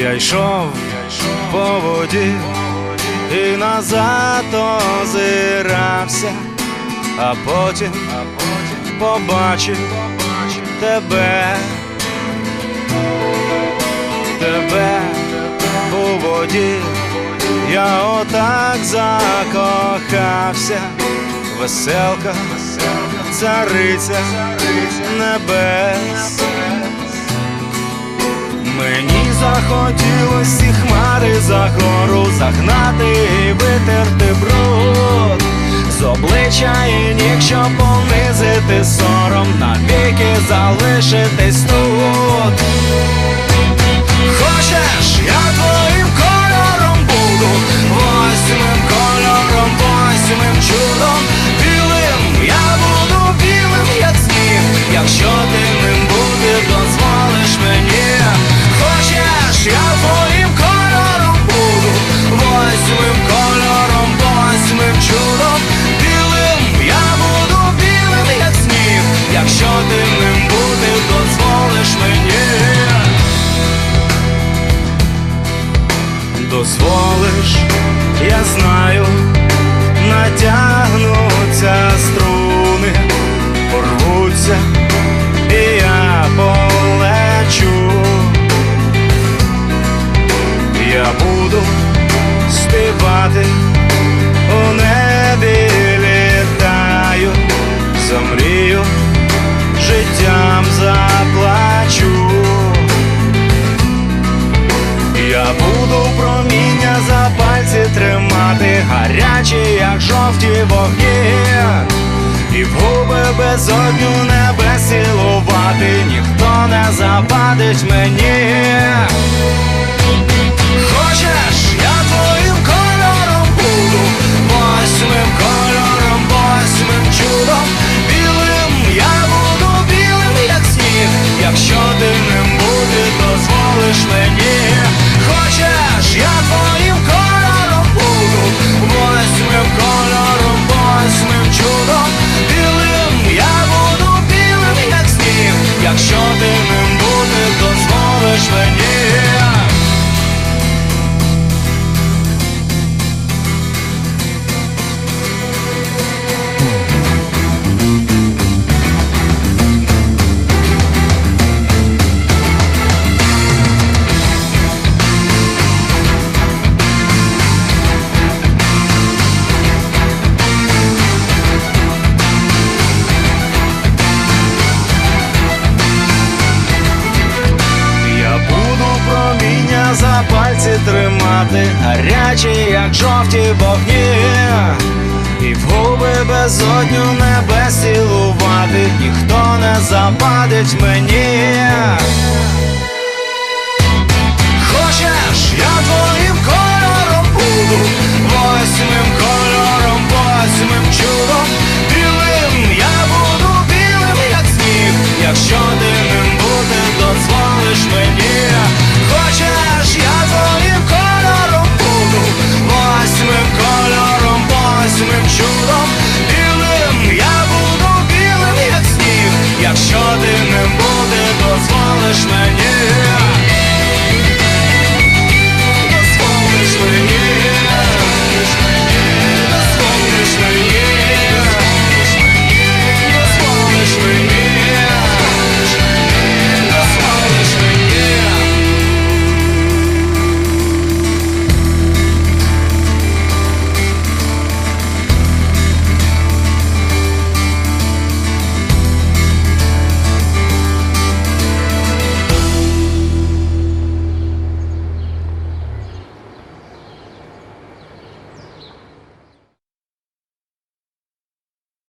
Я йшов по воді і назад озирався, а потім побачив тебе, тебе у воді, я отак закохався, веселка, цариця небес. Захотілось і хмари за гору загнати і витерти бруд. З обличчя і ніг, щоб понизити сором, навіки залишитись буду співати у небі літаю, замрію, життям заплачу. Я буду проміння за пальці тримати, гарячі, як жовті вогні, і в губи безодню небес цілувати, ніхто не завадить мені. Як жовті вогні, і в губи безодню небес цілувати, ніхто не западить мені.